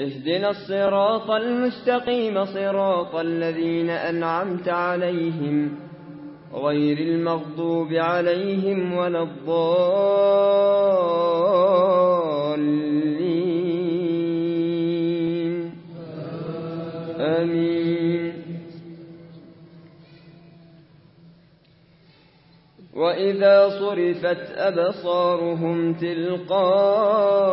اهدنا الصراط المستقيم صراط الذين أنعمت عليهم غير المغضوب عليهم ولا الضالين. آمين. وإذا صرفت أبصارهم تلقاء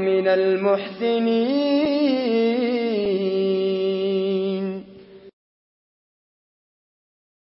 من المحسنين.